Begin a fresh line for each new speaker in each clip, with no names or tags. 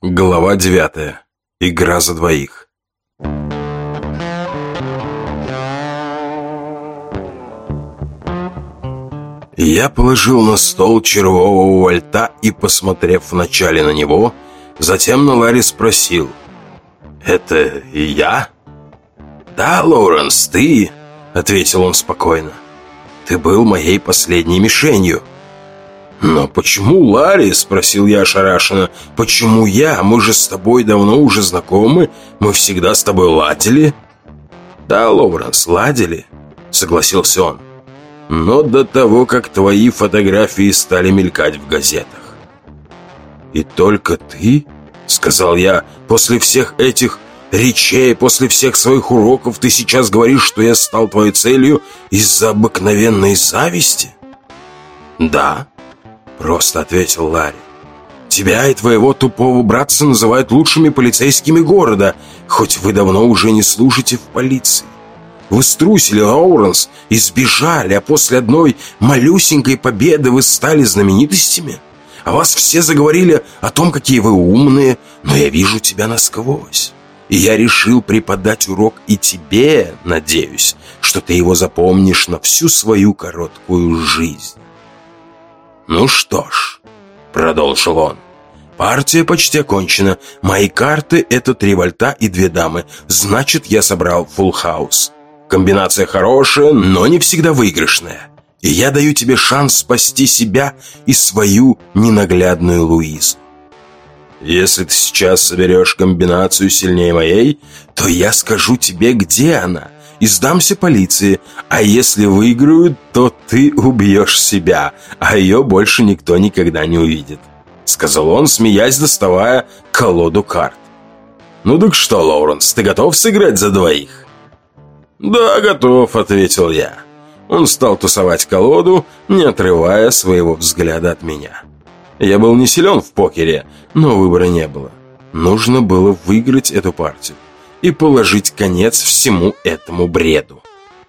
Глава девятая. Игра за двоих. Я положил на стол червового вольта и, посмотрев вначале на него, затем на Ларри спросил. «Это я?» «Да, Лоуренс, ты», — ответил он спокойно. «Ты был моей последней мишенью». «Но почему Ларри?» – спросил я ошарашенно. «Почему я? Мы же с тобой давно уже знакомы. Мы всегда с тобой ладили». «Да, Лоуренс, ладили», – согласился он. «Но до того, как твои фотографии стали мелькать в газетах». «И только ты?» – сказал я. «После всех этих речей, после всех своих уроков ты сейчас говоришь, что я стал твоей целью из-за обыкновенной зависти?» «Да», Просто ответил Ларри. Тебя и твоего тупого братца называют лучшими полицейскими города, хоть вы давно уже не служите в полиции. Вы струсили, Лоуренс, и сбежали, а после одной малюсенькой победы вы стали знаменитостями. А вас все заговорили о том, какие вы умные, но я вижу тебя насквозь. И я решил преподать урок и тебе, надеюсь, что ты его запомнишь на всю свою короткую жизнь. «Ну что ж», — продолжил он, — «партия почти окончена. Мои карты — это три вольта и две дамы. Значит, я собрал фулл хаус. Комбинация хорошая, но не всегда выигрышная. И я даю тебе шанс спасти себя и свою ненаглядную Луизу. Если ты сейчас соберешь комбинацию сильнее моей, то я скажу тебе, где она» и сдамся полиции. А если выиграю, то ты убьешь себя, а ее больше никто никогда не увидит», — сказал он, смеясь, доставая колоду карт. «Ну так что, Лоуренс, ты готов сыграть за двоих?» «Да, готов», — ответил я. Он стал тусовать колоду, не отрывая своего взгляда от меня. Я был не силен в покере, но выбора не было. Нужно было выиграть эту партию и положить конец всему этому бреду.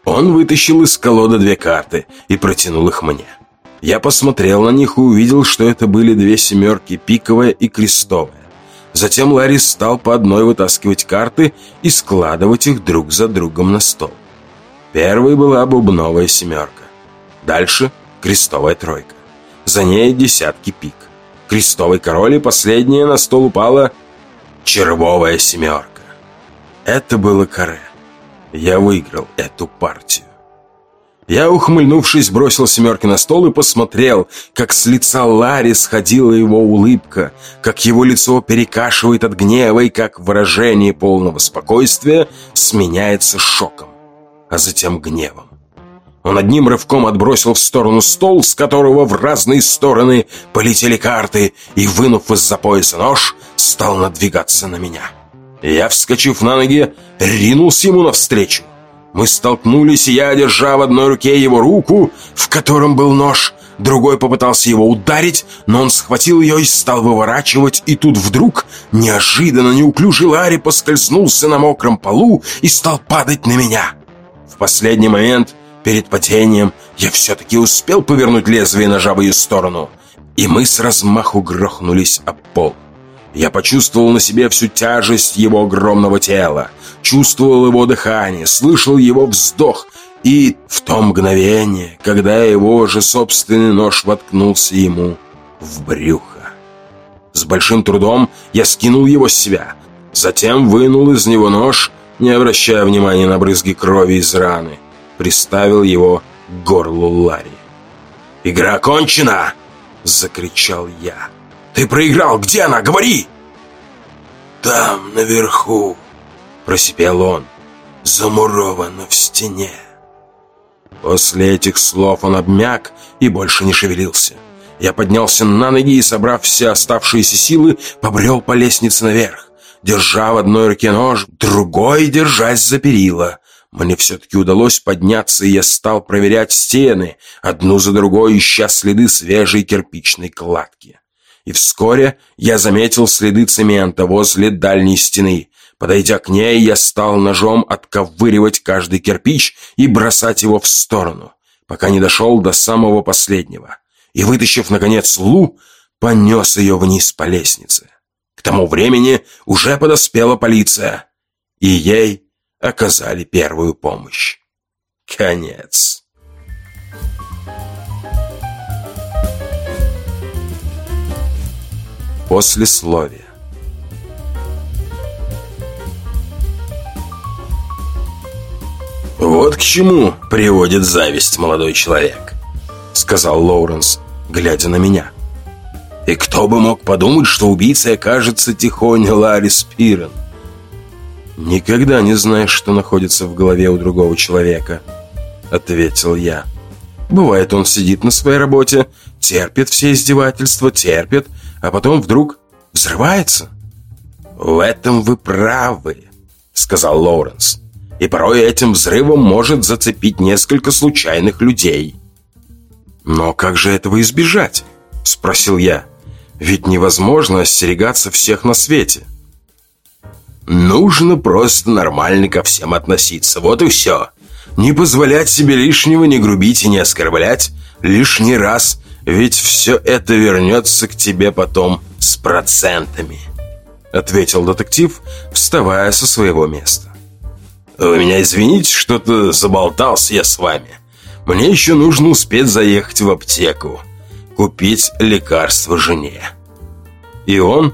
Он вытащил из колоды две карты и протянул их мне. Я посмотрел на них и увидел, что это были две семерки, пиковая и крестовая. Затем Ларри стал по одной вытаскивать карты и складывать их друг за другом на стол. Первой была бубновая семерка. Дальше крестовая тройка. За ней десятки пик. Крестовый король и последняя на стол упала червовая семерка. Это было каре. Я выиграл эту партию. Я, ухмыльнувшись, бросил семерки на стол и посмотрел, как с лица Ларри сходила его улыбка, как его лицо перекашивает от гнева и как выражение полного спокойствия сменяется шоком, а затем гневом. Он одним рывком отбросил в сторону стол, с которого в разные стороны полетели карты, и, вынув из-за пояса нож, стал надвигаться на меня. Я, вскочив на ноги, ринулся ему навстречу. Мы столкнулись, я, держа в одной руке его руку, в котором был нож, другой попытался его ударить, но он схватил ее и стал выворачивать, и тут вдруг, неожиданно неуклюжий Ларри поскользнулся на мокром полу и стал падать на меня. В последний момент, перед падением, я все-таки успел повернуть лезвие ножа в ее сторону, и мы с размаху грохнулись об пол. Я почувствовал на себе всю тяжесть его огромного тела, чувствовал его дыхание, слышал его вздох, и в то мгновение, когда его же собственный нож воткнулся ему в брюхо. С большим трудом я скинул его с себя, затем вынул из него нож, не обращая внимания на брызги крови из раны, приставил его к горлу Ларри. «Игра кончена!» — закричал я. Ты проиграл! Где она? Говори!» «Там, наверху!» Просипел он. «Замурована в стене!» После этих слов он обмяк и больше не шевелился. Я поднялся на ноги и, собрав все оставшиеся силы, побрел по лестнице наверх, держа в одной руке нож, другой держась за перила. Мне все-таки удалось подняться, и я стал проверять стены, одну за другой ища следы свежей кирпичной кладки и вскоре я заметил следы цемента возле дальней стены. Подойдя к ней, я стал ножом отковыривать каждый кирпич и бросать его в сторону, пока не дошел до самого последнего. И, вытащив, наконец, Лу, понес ее вниз по лестнице. К тому времени уже подоспела полиция, и ей оказали первую помощь. Конец. Послесловие. «Вот к чему приводит зависть, молодой человек», — сказал Лоуренс, глядя на меня. «И кто бы мог подумать, что убийцей окажется тихоня Ларри Спирен?» «Никогда не знаешь, что находится в голове у другого человека», — ответил я. «Бывает, он сидит на своей работе, терпит все издевательства, терпит, а потом вдруг взрывается». «В этом вы правы», — сказал Лоуренс. «И порой этим взрывом может зацепить несколько случайных людей». «Но как же этого избежать?» — спросил я. «Ведь невозможно остерегаться всех на свете». Нужно просто нормально ко всем относиться, вот и все. Не позволять себе лишнего, не грубить и не оскорблять лишний раз, ведь все это вернется к тебе потом с процентами», — ответил детектив, вставая со своего места. «Вы меня извините, что-то заболтался я с вами. Мне еще нужно успеть заехать в аптеку, купить лекарство жене». И он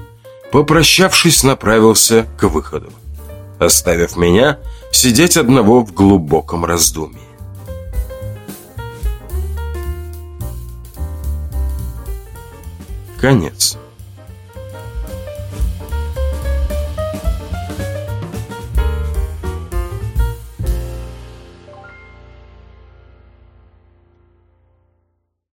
попрощавшись, направился к выходу, оставив меня сидеть одного в глубоком раздумье. Конец.